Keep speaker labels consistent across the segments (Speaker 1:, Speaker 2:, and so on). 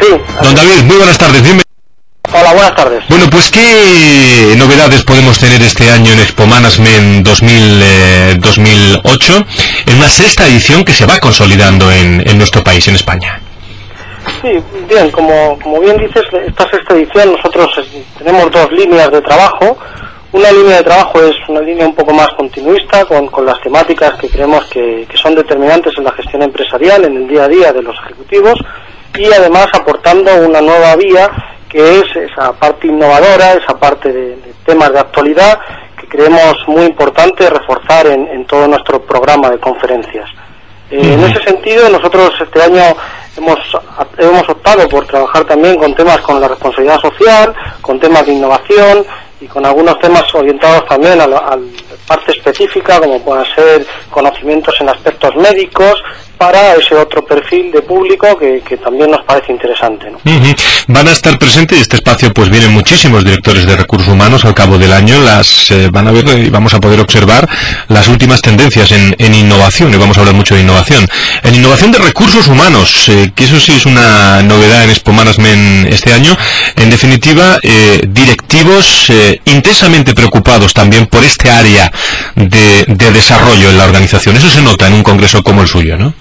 Speaker 1: Sí.
Speaker 2: Don David, muy buenas tardes. Bienvenido.
Speaker 1: Hola, buenas tardes.
Speaker 2: Bueno, pues ¿qué novedades podemos tener este año en Expo Management 2000, eh, 2008 en una sexta edición que se va consolidando en, en nuestro país, en España?
Speaker 1: Sí, bien, como, como bien dices, esta sexta edición nosotros eh, tenemos dos líneas de trabajo. Una línea de trabajo es una línea un poco más continuista, con, con las temáticas que creemos que, que son determinantes en la gestión empresarial, en el día a día de los ejecutivos, y además aportando una nueva vía que es esa parte innovadora, esa parte de, de temas de actualidad que creemos muy importante reforzar en, en todo nuestro programa de conferencias. Eh, En ese sentido, nosotros este año hemos, hemos optado por trabajar también con temas con la responsabilidad social, con temas de innovación y con algunos temas orientados también a la, a la parte específica, como puedan ser conocimientos en aspectos médicos, para ese otro perfil de público que, también nos parece interesante.
Speaker 2: Van a estar presentes y este espacio pues vienen muchísimos directores de recursos humanos al cabo del año. Las eh, van a ver y vamos a poder observar las últimas tendencias en, en innovación y vamos a hablar mucho de innovación. En innovación de recursos humanos eh, que eso sí es una novedad en Expo Management este año. En definitiva eh, directivos intensamente preocupados también por este área de, de desarrollo en la organización. Eso se nota en un congreso como el suyo ¿no?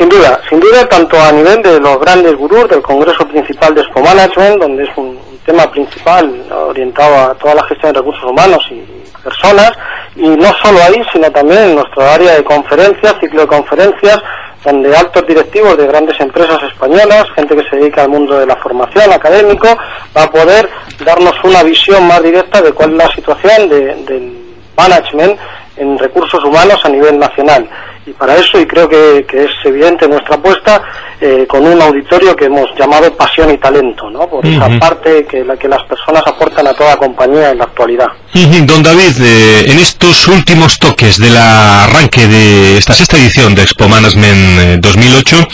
Speaker 1: Sin duda, sin duda, tanto a nivel de los grandes gurús del Congreso Principal de Expo Management, donde es un, tema principal orientado a toda la gestión de recursos humanos y personas, y no solo ahí, sino también en nuestro área de conferencias, ciclo de conferencias, donde altos directivos de grandes empresas españolas, gente que se dedica al mundo de la formación académico, va a poder darnos una visión más directa de cuál es la situación de, del management en recursos humanos a nivel nacional. Y para eso, y creo que, que es evidente nuestra apuesta, eh, con un auditorio que hemos llamado pasión y talento, ¿no? por esa parte que, la que las personas aportan a toda compañía en la actualidad.
Speaker 2: Don David, eh, en estos últimos toques del arranque de esta sexta edición de Expo Management eh, 2008,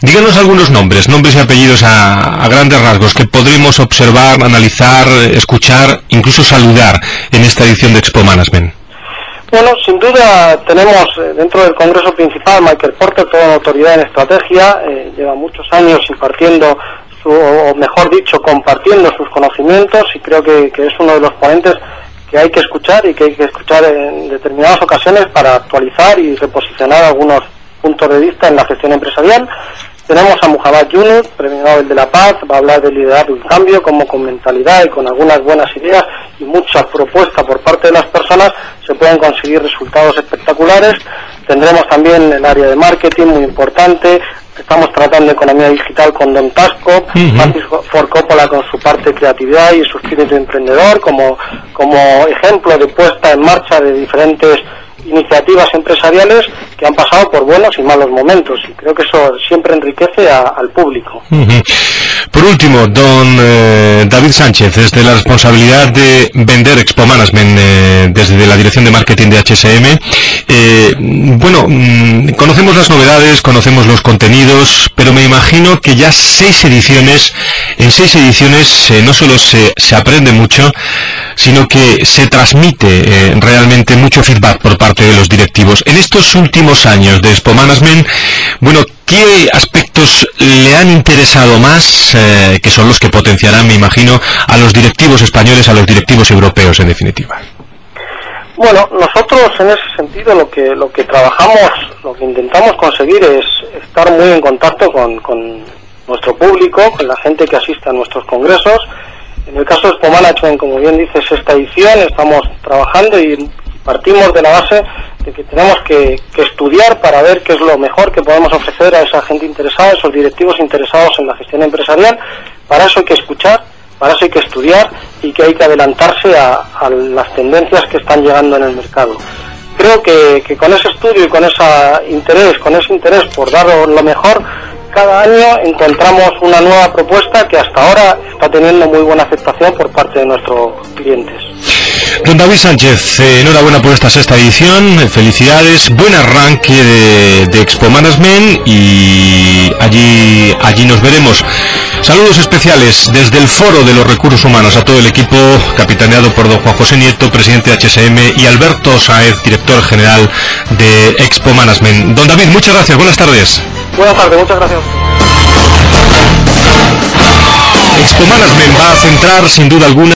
Speaker 2: díganos algunos nombres, nombres y apellidos a, a grandes rasgos que podremos observar, analizar, eh, escuchar, incluso saludar en esta edición de Expo Management.
Speaker 1: Sin duda tenemos eh, dentro del Congreso principal Michael Porter, toda una autoridad en estrategia, eh, lleva muchos años impartiendo, su, o mejor dicho, compartiendo sus conocimientos y creo que, es uno de los ponentes que hay que escuchar y que hay que escuchar en determinadas ocasiones para actualizar y reposicionar algunos puntos de vista en la gestión empresarial. Tenemos a Muhammad Yunus, premio Nobel de la Paz, va a hablar de liderazgo y cambio, como con mentalidad y con algunas buenas ideas y muchas propuestas por parte de las personas se pueden conseguir resultados espectaculares. Tendremos también el área de marketing, muy importante. Estamos tratando economía digital con Don Tasco. Francis Ford Coppola con su parte de creatividad y su espíritu emprendedor como, como ejemplo de puesta en marcha de diferentes iniciativas empresariales que han pasado por buenos y malos momentos y creo que eso siempre enriquece al público.
Speaker 2: Por último, don eh, David Sánchez, desde la responsabilidad de vender Expo Management, eh, desde la dirección de marketing de HSM, eh, bueno, mm, conocemos las novedades, conocemos los contenidos, pero me imagino que ya seis ediciones, en seis ediciones eh, no solo se, aprende mucho, sino que se transmite eh, realmente mucho feedback por parte de los directivos. En estos últimos años de Expo Management, bueno, ¿qué aspectos le han interesado más, que son los que potenciarán, me imagino, a los directivos españoles, a los directivos europeos, en definitiva?
Speaker 1: Bueno, nosotros en ese sentido lo que lo que trabajamos, lo que intentamos conseguir es estar muy en contacto con, con nuestro público, con la gente que asiste a nuestros congresos. En el caso de Expo Management, como bien dices, esta edición estamos trabajando y partimos de la base de que tenemos que, que estudiar para ver qué es lo mejor que podemos ofrecer a esa gente interesada, a esos directivos interesados en la gestión empresarial. Para eso hay que escuchar, para eso hay que estudiar y que hay que adelantarse a, las tendencias que están llegando en el mercado. Creo que, que con ese estudio y con ese interés, con ese interés por dar lo mejor, cada año encontramos una nueva propuesta que hasta ahora está teniendo muy buena aceptación por parte de nuestros clientes.
Speaker 2: Don David Sánchez, eh, enhorabuena por esta sexta edición, eh, felicidades, buen arranque de, de Expo Management y allí, allí nos veremos. Saludos especiales desde el Foro de los Recursos Humanos a todo el equipo, capitaneado por don Juan José Nieto, presidente de HSM, y Alberto Saez, director general de Expo Management. Don David, muchas gracias, buenas tardes.
Speaker 1: Buenas tardes, muchas gracias.
Speaker 2: Expo Management va a centrar sin duda alguna